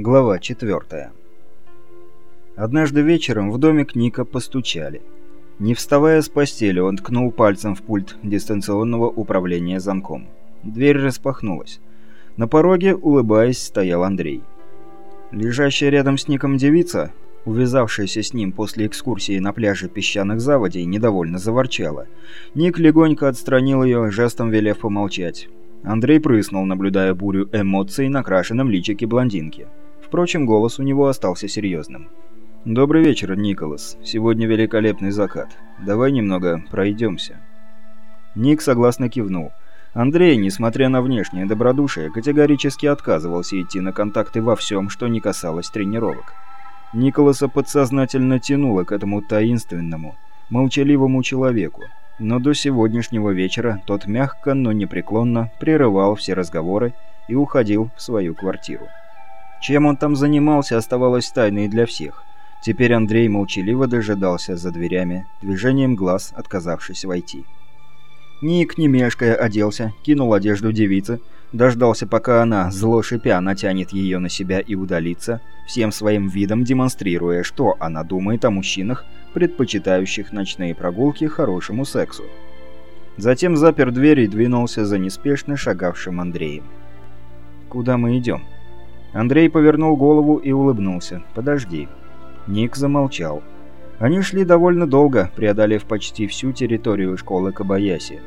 Глава 4. Однажды вечером в домик Ника постучали. Не вставая с постели, он ткнул пальцем в пульт дистанционного управления замком. Дверь распахнулась. На пороге, улыбаясь, стоял Андрей. Лежащая рядом с Ником девица, увязавшаяся с ним после экскурсии на пляже песчаных заводей, недовольно заворчала. Ник легонько отстранил ее, жестом велев помолчать. Андрей прыснул, наблюдая бурю эмоций на крашенном личике блондинки. Впрочем, голос у него остался серьезным. «Добрый вечер, Николас. Сегодня великолепный закат. Давай немного пройдемся». Ник согласно кивнул. Андрей, несмотря на внешнее добродушие, категорически отказывался идти на контакты во всем, что не касалось тренировок. Николаса подсознательно тянуло к этому таинственному, молчаливому человеку, но до сегодняшнего вечера тот мягко, но непреклонно прерывал все разговоры и уходил в свою квартиру. Чем он там занимался, оставалось тайной для всех. Теперь Андрей молчаливо дожидался за дверями, движением глаз отказавшись войти. Ник, не мешкая, оделся, кинул одежду девицы, дождался, пока она, зло шипя, натянет ее на себя и удалится, всем своим видом демонстрируя, что она думает о мужчинах, предпочитающих ночные прогулки хорошему сексу. Затем запер дверь и двинулся за неспешно шагавшим Андреем. «Куда мы идем?» Андрей повернул голову и улыбнулся. «Подожди». Ник замолчал. Они шли довольно долго, преодолев почти всю территорию школы Кабаяси.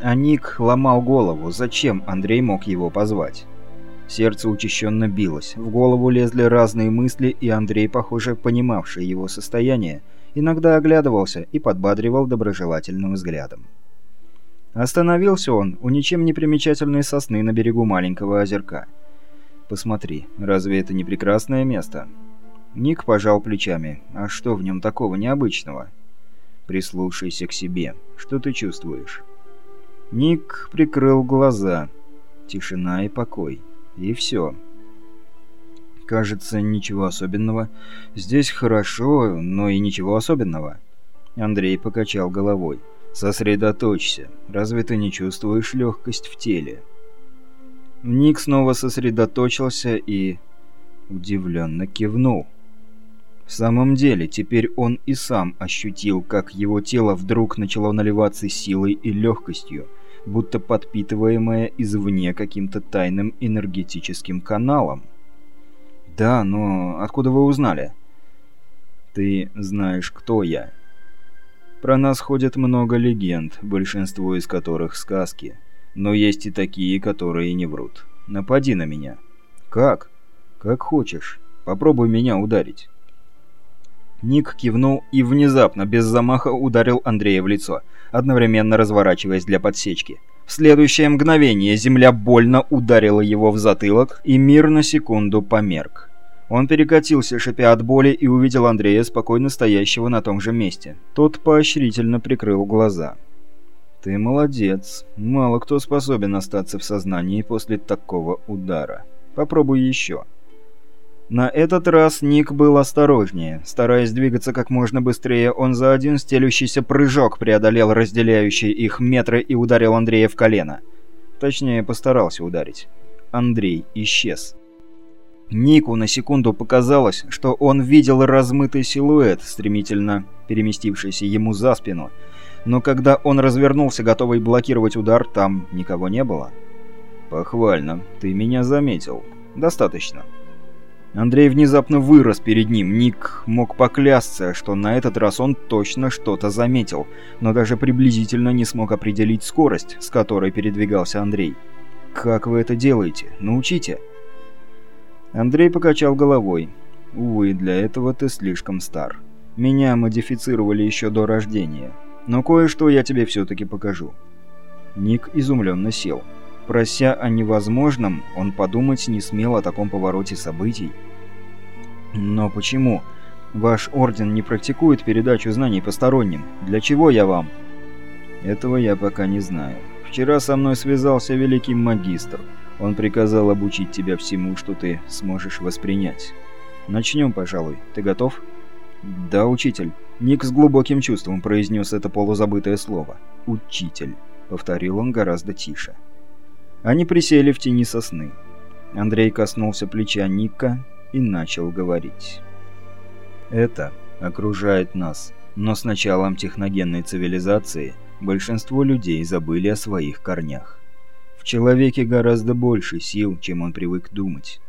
А Ник ломал голову, зачем Андрей мог его позвать. Сердце учащенно билось, в голову лезли разные мысли, и Андрей, похоже, понимавший его состояние, иногда оглядывался и подбадривал доброжелательным взглядом. Остановился он у ничем не примечательной сосны на берегу маленького озерка – Посмотри, разве это не прекрасное место?» Ник пожал плечами. «А что в нем такого необычного?» «Прислушайся к себе. Что ты чувствуешь?» Ник прикрыл глаза. Тишина и покой. И все. Кажется, ничего особенного. Здесь хорошо, но и ничего особенного. Андрей покачал головой. «Сосредоточься. Разве ты не чувствуешь легкость в теле?» Ник снова сосредоточился и... удивленно кивнул. В самом деле, теперь он и сам ощутил, как его тело вдруг начало наливаться силой и легкостью, будто подпитываемое извне каким-то тайным энергетическим каналом. «Да, но откуда вы узнали?» «Ты знаешь, кто я». Про нас ходит много легенд, большинство из которых сказки. Но есть и такие, которые не врут. Напади на меня. Как? Как хочешь. Попробуй меня ударить. Ник кивнул и внезапно, без замаха, ударил Андрея в лицо, одновременно разворачиваясь для подсечки. В следующее мгновение земля больно ударила его в затылок, и мир на секунду померк. Он перекатился, шипя от боли, и увидел Андрея, спокойно стоящего на том же месте. Тот поощрительно прикрыл глаза. «Ты молодец. Мало кто способен остаться в сознании после такого удара. Попробуй еще». На этот раз Ник был осторожнее. Стараясь двигаться как можно быстрее, он за один стелющийся прыжок преодолел разделяющие их метры и ударил Андрея в колено. Точнее, постарался ударить. Андрей исчез. Нику на секунду показалось, что он видел размытый силуэт, стремительно переместившийся ему за спину, но когда он развернулся, готовый блокировать удар, там никого не было. «Похвально. Ты меня заметил. Достаточно». Андрей внезапно вырос перед ним. Ник мог поклясться, что на этот раз он точно что-то заметил, но даже приблизительно не смог определить скорость, с которой передвигался Андрей. «Как вы это делаете? Научите!» Андрей покачал головой. «Увы, для этого ты слишком стар. Меня модифицировали еще до рождения. Но кое-что я тебе все-таки покажу». Ник изумленно сел. Прося о невозможном, он подумать не смел о таком повороте событий. «Но почему? Ваш орден не практикует передачу знаний посторонним. Для чего я вам?» «Этого я пока не знаю. Вчера со мной связался великий магистр. Он приказал обучить тебя всему, что ты сможешь воспринять. Начнем, пожалуй. Ты готов?» «Да, учитель». Ник с глубоким чувством произнес это полузабытое слово. «Учитель», — повторил он гораздо тише. Они присели в тени сосны. Андрей коснулся плеча Ника и начал говорить. «Это окружает нас, но с началом техногенной цивилизации большинство людей забыли о своих корнях. В человеке гораздо больше сил, чем он привык думать.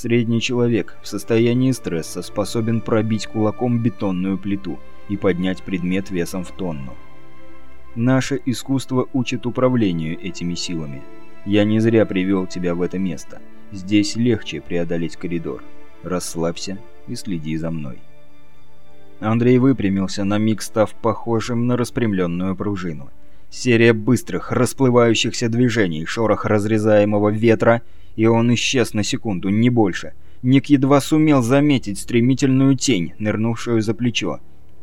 Средний человек в состоянии стресса способен пробить кулаком бетонную плиту и поднять предмет весом в тонну. Наше искусство учит управлению этими силами. Я не зря привел тебя в это место. Здесь легче преодолеть коридор. Расслабься и следи за мной. Андрей выпрямился, на миг став похожим на распрямленную пружину. Серия быстрых, расплывающихся движений, шорох разрезаемого ветра, и он исчез на секунду, не больше. Ник едва сумел заметить стремительную тень, нырнувшую за плечо.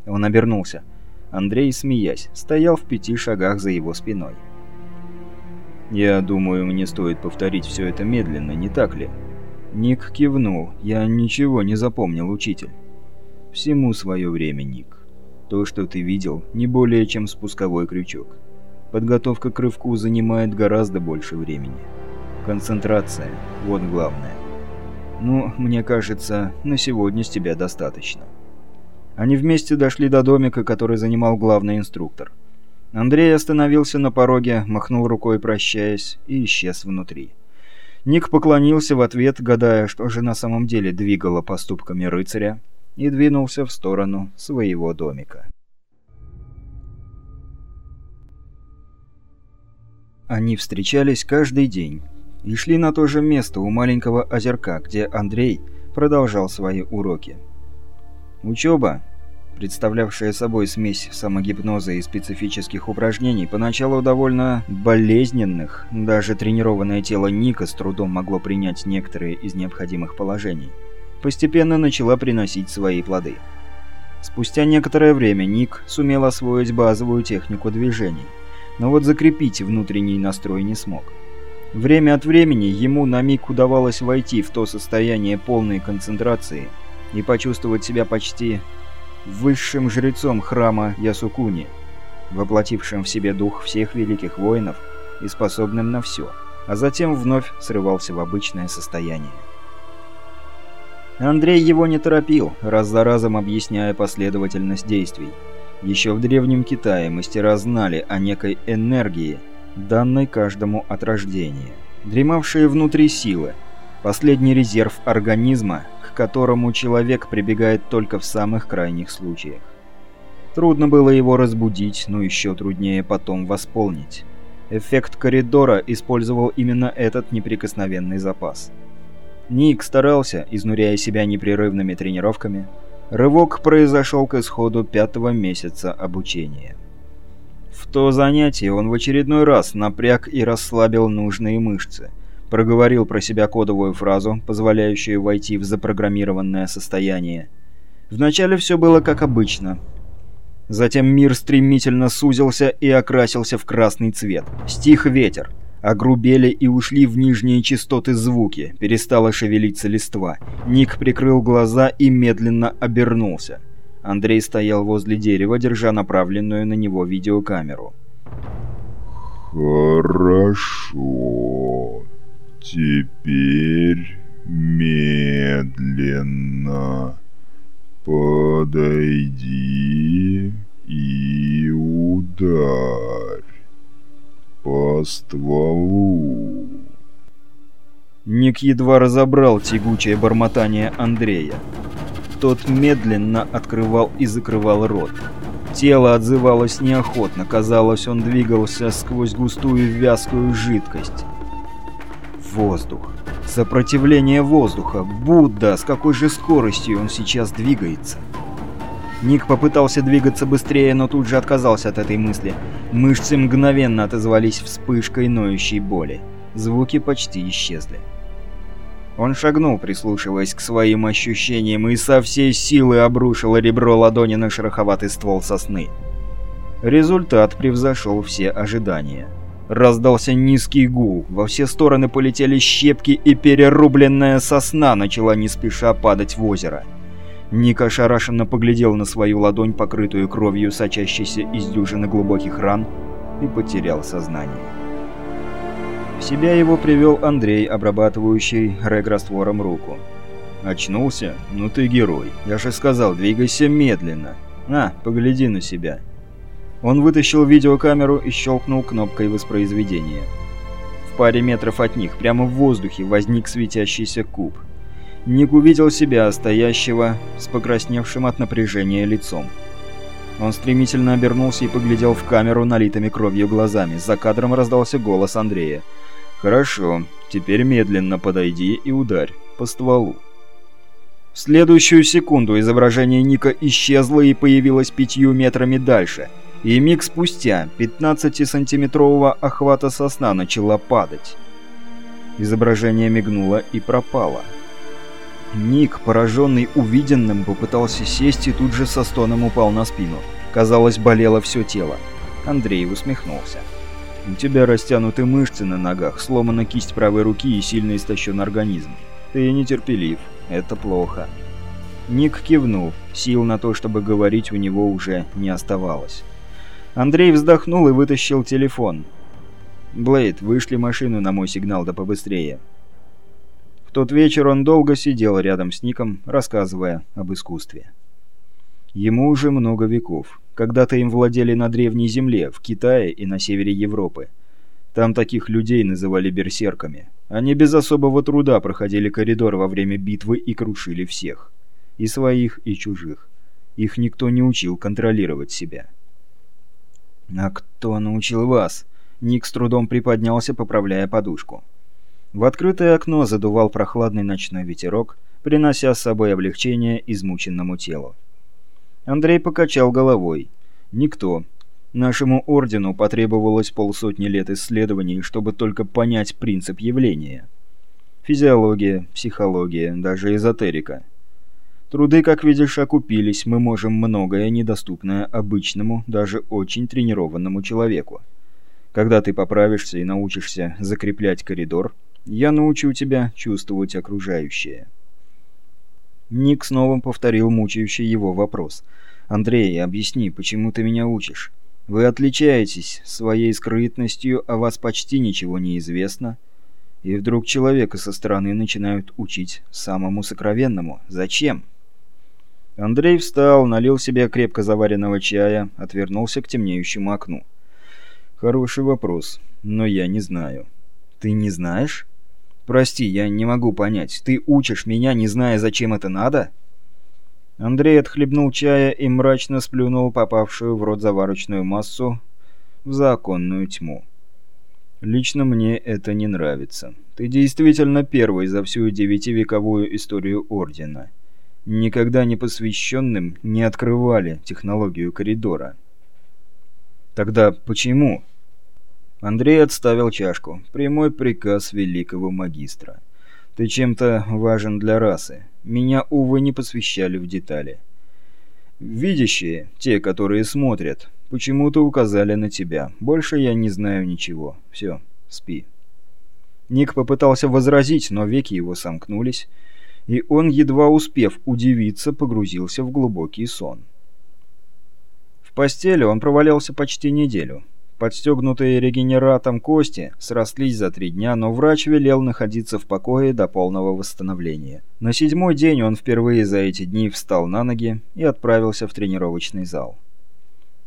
Он обернулся. Андрей, смеясь, стоял в пяти шагах за его спиной. «Я думаю, мне стоит повторить все это медленно, не так ли?» Ник кивнул. «Я ничего не запомнил, учитель». «Всему свое время, Ник. То, что ты видел, не более чем спусковой крючок. Подготовка к рывку занимает гораздо больше времени. Концентрация – вот главное. Ну, мне кажется, на сегодня с тебя достаточно». Они вместе дошли до домика, который занимал главный инструктор. Андрей остановился на пороге, махнул рукой, прощаясь, и исчез внутри. Ник поклонился в ответ, гадая, что же на самом деле двигало поступками рыцаря, и двинулся в сторону своего домика. Они встречались каждый день и шли на то же место у маленького озерка, где Андрей продолжал свои уроки. Учеба, представлявшая собой смесь самогипноза и специфических упражнений, поначалу довольно болезненных, даже тренированное тело Ника с трудом могло принять некоторые из необходимых положений, постепенно начала приносить свои плоды. Спустя некоторое время Ник сумел освоить базовую технику движений, но вот закрепить внутренний настрой не смог. Время от времени ему на миг удавалось войти в то состояние полной концентрации – и почувствовать себя почти высшим жрецом храма Ясукуни, воплотившим в себе дух всех великих воинов и способным на все, а затем вновь срывался в обычное состояние. Андрей его не торопил, раз за разом объясняя последовательность действий. Еще в Древнем Китае мастера знали о некой энергии, данной каждому от рождения, дремавшие внутри силы, последний резерв организма, которому человек прибегает только в самых крайних случаях. Трудно было его разбудить, но еще труднее потом восполнить. Эффект коридора использовал именно этот неприкосновенный запас. Ник старался, изнуряя себя непрерывными тренировками. Рывок произошел к исходу пятого месяца обучения. В то занятие он в очередной раз напряг и расслабил нужные мышцы – Проговорил про себя кодовую фразу, позволяющую войти в запрограммированное состояние. Вначале все было как обычно. Затем мир стремительно сузился и окрасился в красный цвет. Стих ветер. Огрубели и ушли в нижние частоты звуки, перестала шевелиться листва. Ник прикрыл глаза и медленно обернулся. Андрей стоял возле дерева, держа направленную на него видеокамеру. «Хорошо», Теперь медленно подойди и ударь по стволу. Ник едва разобрал тягучее бормотание Андрея. Тот медленно открывал и закрывал рот. Тело отзывалось неохотно, казалось, он двигался сквозь густую вязкую жидкость. Воздух. Сопротивление воздуха. Будда, с какой же скоростью он сейчас двигается? Ник попытался двигаться быстрее, но тут же отказался от этой мысли. Мышцы мгновенно отозвались вспышкой ноющей боли. Звуки почти исчезли. Он шагнул, прислушиваясь к своим ощущениям, и со всей силы обрушил ребро ладони на шероховатый ствол сосны. Результат превзошел все ожидания. Раздался низкий гул, во все стороны полетели щепки, и перерубленная сосна начала не спеша падать в озеро. Ник ошарашенно поглядел на свою ладонь, покрытую кровью, сочащейся из дюжины глубоких ран, и потерял сознание. Себя его привел Андрей, обрабатывающий рэг-раствором руку. «Очнулся? Ну ты герой. Я же сказал, двигайся медленно. На, погляди на себя». Он вытащил видеокамеру и щелкнул кнопкой воспроизведения. В паре метров от них, прямо в воздухе, возник светящийся куб. Ник увидел себя, стоящего с покрасневшим от напряжения лицом. Он стремительно обернулся и поглядел в камеру налитыми кровью глазами. За кадром раздался голос Андрея. «Хорошо, теперь медленно подойди и ударь по стволу». В следующую секунду изображение Ника исчезло и появилось пятью метрами дальше – и миг спустя 15-сантиметрового охвата сосна начала падать. Изображение мигнуло и пропало. Ник, пораженный увиденным, попытался сесть и тут же со стоном упал на спину. Казалось, болело все тело. Андрей усмехнулся. «У тебя растянуты мышцы на ногах, сломана кисть правой руки и сильно истощен организм. Ты нетерпелив. Это плохо». Ник кивнул. Сил на то, чтобы говорить, у него уже не оставалось. Андрей вздохнул и вытащил телефон. «Блейд, вышли машину на мой сигнал, да побыстрее». Тот вечер он долго сидел рядом с Ником, рассказывая об искусстве. Ему уже много веков. Когда-то им владели на Древней Земле, в Китае и на севере Европы. Там таких людей называли берсерками. Они без особого труда проходили коридор во время битвы и крушили всех. И своих, и чужих. Их никто не учил контролировать себя. «А кто научил вас?» Ник с трудом приподнялся, поправляя подушку. В открытое окно задувал прохладный ночной ветерок, принося с собой облегчение измученному телу. Андрей покачал головой. «Никто. Нашему ордену потребовалось полсотни лет исследований, чтобы только понять принцип явления. Физиология, психология, даже эзотерика. Труды, как видишь, окупились, мы можем многое недоступное обычному, даже очень тренированному человеку. Когда ты поправишься и научишься закреплять коридор, я научу тебя чувствовать окружающее». Ник снова повторил мучающий его вопрос. «Андрей, объясни, почему ты меня учишь? Вы отличаетесь своей скрытностью, а вас почти ничего не известно. И вдруг человека со стороны начинают учить самому сокровенному. Зачем?» Андрей встал, налил себе крепко заваренного чая, отвернулся к темнеющему окну. «Хороший вопрос, но я не знаю». «Ты не знаешь?» «Прости, я не могу понять. Ты учишь меня, не зная, зачем это надо?» Андрей отхлебнул чая и мрачно сплюнул попавшую в рот заварочную массу в законную тьму. «Лично мне это не нравится. Ты действительно первый за всю девятивековую историю Ордена» никогда не посвященным не открывали технологию коридора. Тогда почему? Андрей отставил чашку. Прямой приказ великого магистра. Ты чем-то важен для расы. Меня, увы, не посвящали в детали. Видящие, те, которые смотрят, почему-то указали на тебя. Больше я не знаю ничего. Все, спи. Ник попытался возразить, но веки его сомкнулись, и он, едва успев удивиться, погрузился в глубокий сон. В постели он провалялся почти неделю. Подстегнутые регенератом кости срослись за три дня, но врач велел находиться в покое до полного восстановления. На седьмой день он впервые за эти дни встал на ноги и отправился в тренировочный зал.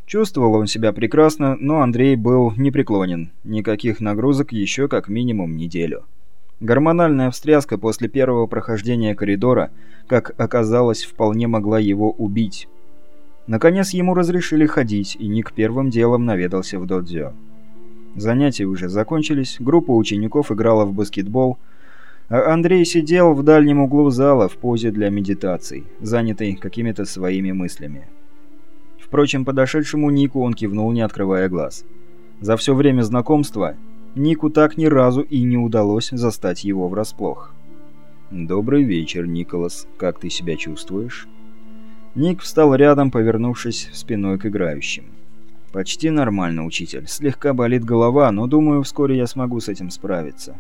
Чувствовал он себя прекрасно, но Андрей был непреклонен. Никаких нагрузок еще как минимум неделю. Гормональная встряска после первого прохождения коридора, как оказалось, вполне могла его убить. Наконец ему разрешили ходить, и Ник первым делом наведался в додзё. Занятия уже закончились, группа учеников играла в баскетбол, а Андрей сидел в дальнем углу зала в позе для медитаций, занятый какими-то своими мыслями. Впрочем, подошедшему Нику он кивнул, не открывая глаз. За все время знакомства Нику так ни разу и не удалось застать его врасплох. «Добрый вечер, Николас. Как ты себя чувствуешь?» Ник встал рядом, повернувшись спиной к играющим. «Почти нормально, учитель. Слегка болит голова, но думаю, вскоре я смогу с этим справиться».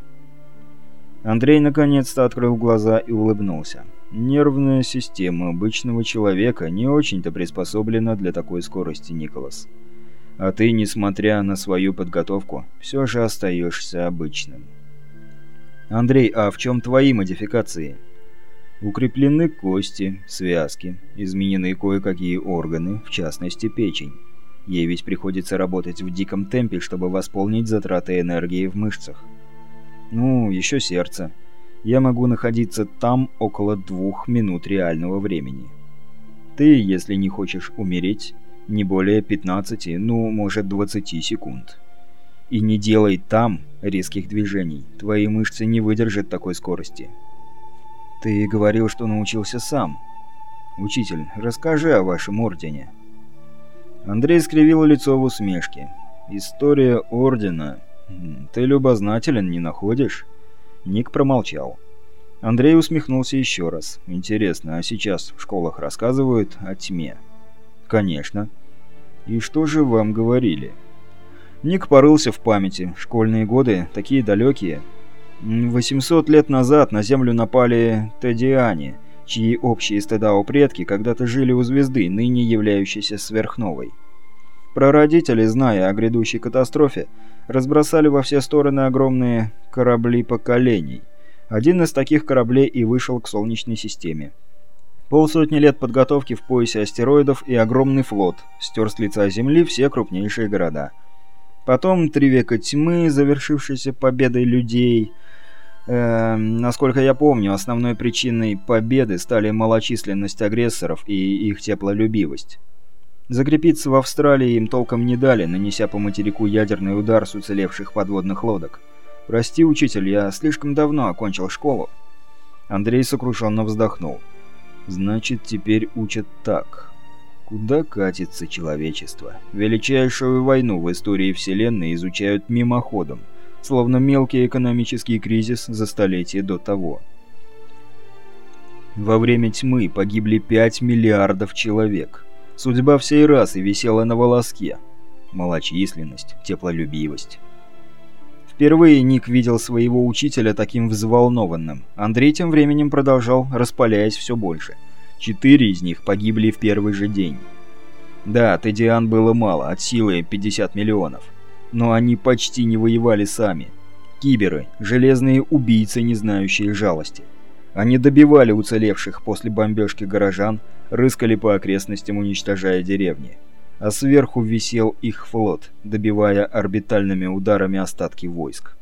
Андрей наконец-то открыл глаза и улыбнулся. «Нервная система обычного человека не очень-то приспособлена для такой скорости, Николас. А ты, несмотря на свою подготовку, все же остаешься обычным. Андрей, а в чем твои модификации? Укреплены кости, связки, изменены кое-какие органы, в частности печень. Ей ведь приходится работать в диком темпе, чтобы восполнить затраты энергии в мышцах. Ну, еще сердце. Я могу находиться там около двух минут реального времени. Ты, если не хочешь умереть, не более 15, ну, может 20 секунд. И не делай там резких движений, твои мышцы не выдержат такой скорости. Ты говорил, что научился сам. Учитель, расскажи о вашем ордене. Андрей скривил лицо в усмешке. История ордена. Ты любознателен, не находишь? Ник промолчал. Андрей усмехнулся еще раз. Интересно, а сейчас в школах рассказывают о тьме? Конечно. И что же вам говорили? Ник порылся в памяти. Школьные годы такие далекие. 800 лет назад на Землю напали Тедиане, чьи общие стедао предки когда-то жили у звезды, ныне являющейся сверхновой. Прародители, зная о грядущей катастрофе, разбросали во все стороны огромные корабли поколений. Один из таких кораблей и вышел к Солнечной системе. Полсотни лет подготовки в поясе астероидов и огромный флот стер с лица Земли все крупнейшие города – Потом три века тьмы, завершившейся победой людей. Э, насколько я помню, основной причиной победы стали малочисленность агрессоров и их теплолюбивость. Закрепиться в Австралии им толком не дали, нанеся по материку ядерный удар с уцелевших подводных лодок. «Прости, учитель, я слишком давно окончил школу». Андрей сокрушенно вздохнул. «Значит, теперь учат так». Куда катится человечество? Величайшую войну в истории Вселенной изучают мимоходом, словно мелкий экономический кризис за столетие до того. Во время тьмы погибли 5 миллиардов человек. Судьба всей расы висела на волоске. Малочисленность, теплолюбивость. Впервые Ник видел своего учителя таким взволнованным. Андрей тем временем продолжал, распаляясь все больше – Четыре из них погибли в первый же день. Да, Тедиан было мало, от силы 50 миллионов. Но они почти не воевали сами. Киберы, железные убийцы, не знающие жалости. Они добивали уцелевших после бомбежки горожан, рыскали по окрестностям, уничтожая деревни. А сверху висел их флот, добивая орбитальными ударами остатки войск.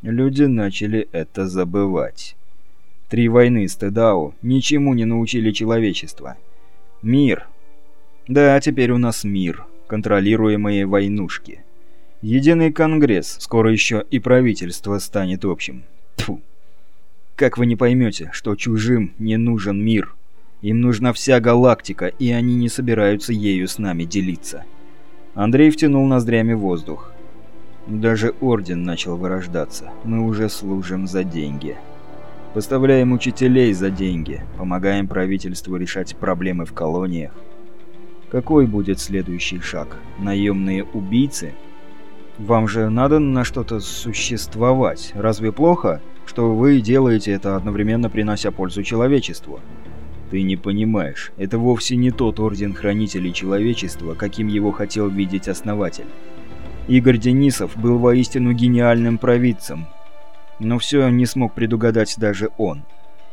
Люди начали это забывать. Три войны с Тедау ничему не научили человечество. Мир. Да, теперь у нас мир, контролируемые войнушки. Единый конгресс, скоро еще и правительство станет общим. Тфу. Как вы не поймете, что чужим не нужен мир? Им нужна вся галактика, и они не собираются ею с нами делиться. Андрей втянул ноздрями воздух. Даже Орден начал вырождаться. Мы уже служим за деньги. Поставляем учителей за деньги, помогаем правительству решать проблемы в колониях. Какой будет следующий шаг? Наемные убийцы? Вам же надо на что-то существовать. Разве плохо, что вы делаете это одновременно принося пользу человечеству? Ты не понимаешь, это вовсе не тот Орден Хранителей Человечества, каким его хотел видеть Основатель. Игорь Денисов был воистину гениальным провидцем, но все не смог предугадать даже он.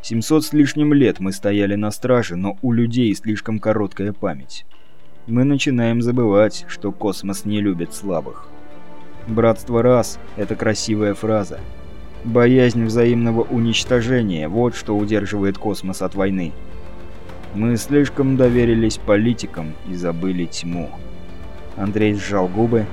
700 с лишним лет мы стояли на страже, но у людей слишком короткая память. Мы начинаем забывать, что космос не любит слабых. «Братство рас» — это красивая фраза. Боязнь взаимного уничтожения — вот что удерживает космос от войны. Мы слишком доверились политикам и забыли тьму. Андрей сжал губы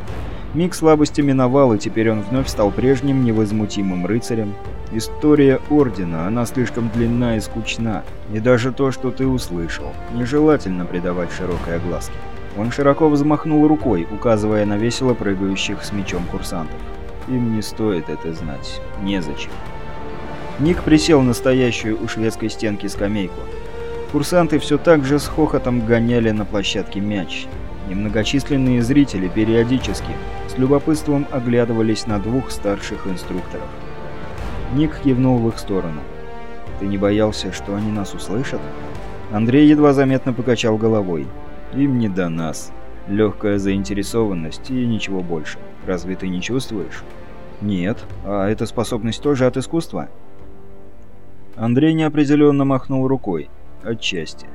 Миг слабости миновал, и теперь он вновь стал прежним невозмутимым рыцарем. История Ордена, она слишком длинна и скучна. И даже то, что ты услышал, нежелательно придавать широкой огласке. Он широко взмахнул рукой, указывая на весело прыгающих с мечом курсантов. Им не стоит это знать. Незачем. Ник присел на стоящую у шведской стенки скамейку. Курсанты все так же с хохотом гоняли на площадке мяч. Немногочисленные зрители периодически с любопытством оглядывались на двух старших инструкторов. Ник кивнул в их сторону. «Ты не боялся, что они нас услышат?» Андрей едва заметно покачал головой. «Им не до нас. Легкая заинтересованность и ничего больше. Разве ты не чувствуешь? Нет. А эта способность тоже от искусства? Андрей неопределенно махнул рукой. Отчасти.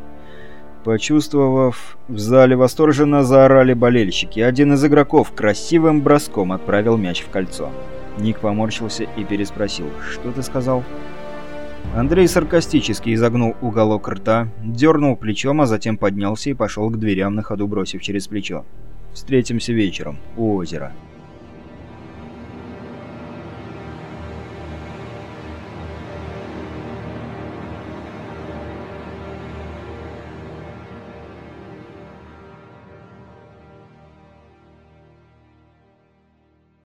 Почувствовав, в зале восторженно заорали болельщики. Один из игроков красивым броском отправил мяч в кольцо. Ник поморщился и переспросил. «Что ты сказал?» Андрей саркастически изогнул уголок рта, дернул плечом, а затем поднялся и пошел к дверям на ходу, бросив через плечо. «Встретимся вечером у озера».